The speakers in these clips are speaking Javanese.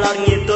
Dağlar yedi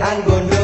mergo